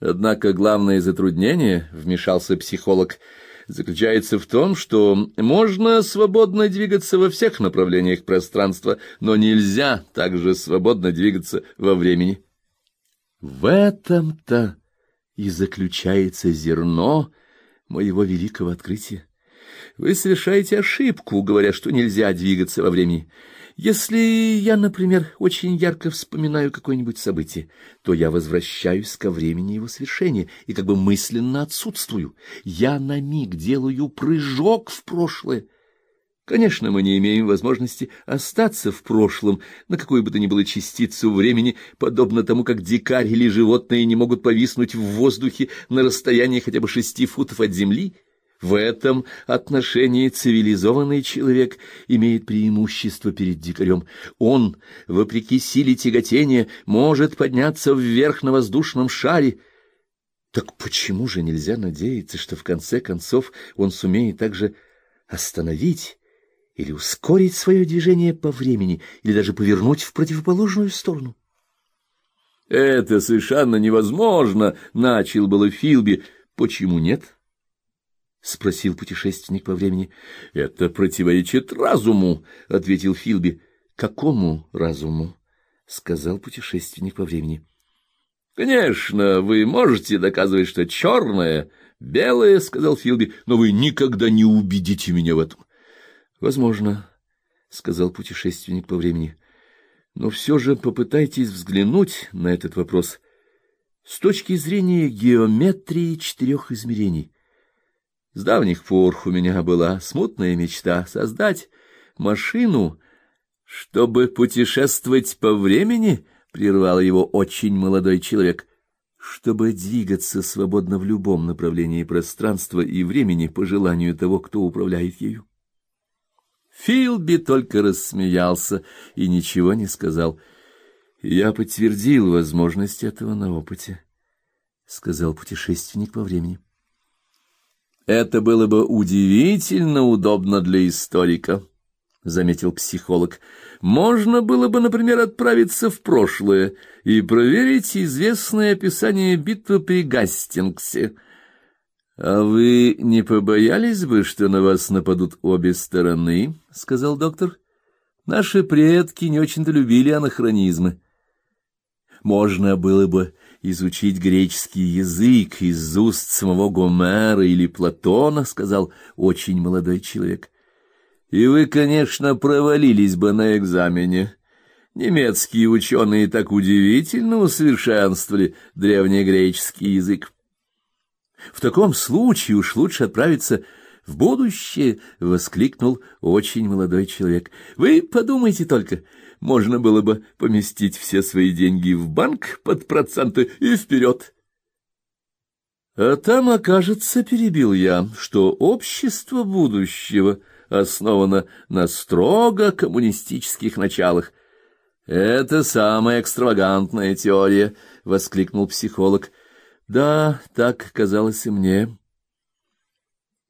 Однако главное затруднение, — вмешался психолог, — заключается в том, что можно свободно двигаться во всех направлениях пространства, но нельзя также свободно двигаться во времени. В этом-то и заключается зерно моего великого открытия. Вы совершаете ошибку, говоря, что нельзя двигаться во времени. Если я, например, очень ярко вспоминаю какое-нибудь событие, то я возвращаюсь ко времени его совершения и как бы мысленно отсутствую. Я на миг делаю прыжок в прошлое. Конечно, мы не имеем возможности остаться в прошлом на какую бы то ни было частицу времени, подобно тому, как дикарь или животные не могут повиснуть в воздухе на расстоянии хотя бы шести футов от земли. В этом отношении цивилизованный человек имеет преимущество перед дикарем. Он, вопреки силе тяготения, может подняться вверх на воздушном шаре. Так почему же нельзя надеяться, что в конце концов он сумеет также остановить или ускорить свое движение по времени, или даже повернуть в противоположную сторону. «Это совершенно невозможно!» — начал было Филби. «Почему нет?» — спросил путешественник по времени. «Это противоречит разуму», — ответил Филби. «Какому разуму?» — сказал путешественник по времени. «Конечно, вы можете доказывать, что черное, белое, — сказал Филби, — но вы никогда не убедите меня в этом. Возможно, сказал путешественник по времени. Но все же попытайтесь взглянуть на этот вопрос с точки зрения геометрии четырех измерений. С давних пор у меня была смутная мечта создать машину, чтобы путешествовать по времени, прервал его очень молодой человек, чтобы двигаться свободно в любом направлении пространства и времени по желанию того, кто управляет ею. Филби только рассмеялся и ничего не сказал. Я подтвердил возможность этого на опыте, сказал путешественник по времени. Это было бы удивительно удобно для историка, заметил психолог. Можно было бы, например, отправиться в прошлое и проверить известное описание битвы при Гастингсе. — А вы не побоялись бы, что на вас нападут обе стороны? — сказал доктор. — Наши предки не очень-то любили анахронизмы. Можно было бы изучить греческий язык из уст самого Гомера или Платона, — сказал очень молодой человек. — И вы, конечно, провалились бы на экзамене. Немецкие ученые так удивительно усовершенствовали древнегреческий язык. В таком случае уж лучше отправиться в будущее, — воскликнул очень молодой человек. — Вы подумайте только, можно было бы поместить все свои деньги в банк под проценты и вперед. А там окажется, перебил я, что общество будущего основано на строго коммунистических началах. Это самая экстравагантная теория, — воскликнул психолог. Да, так казалось и мне.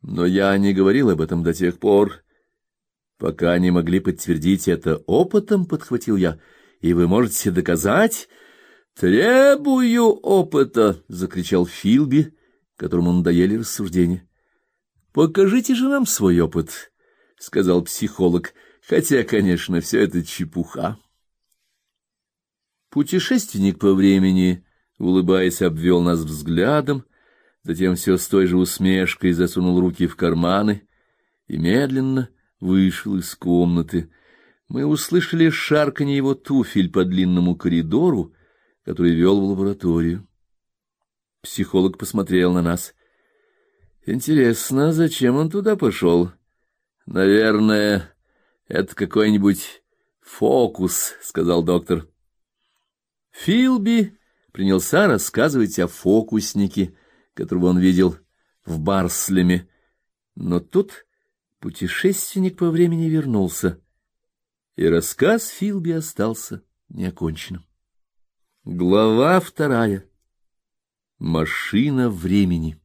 Но я не говорил об этом до тех пор, пока не могли подтвердить это опытом, подхватил я. И вы можете доказать? Требую опыта, закричал Филби, которому надоели рассуждения. Покажите же нам свой опыт, сказал психолог, хотя, конечно, все это чепуха. Путешественник по времени улыбаясь, обвел нас взглядом, затем все с той же усмешкой засунул руки в карманы и медленно вышел из комнаты. Мы услышали шарканье его туфель по длинному коридору, который вел в лабораторию. Психолог посмотрел на нас. Интересно, зачем он туда пошел? Наверное, это какой-нибудь фокус, сказал доктор. Филби принялся рассказывать о фокуснике, которого он видел в Барслеме. Но тут путешественник по времени вернулся, и рассказ Филби остался неоконченным. Глава вторая. Машина времени.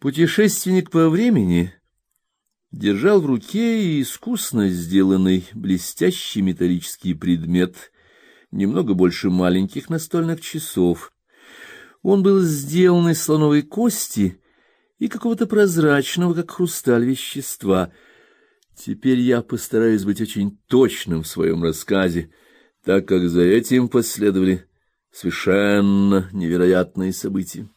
Путешественник по времени держал в руке искусно сделанный блестящий металлический предмет — немного больше маленьких настольных часов. Он был сделан из слоновой кости и какого-то прозрачного, как хрусталь, вещества. Теперь я постараюсь быть очень точным в своем рассказе, так как за этим последовали совершенно невероятные события.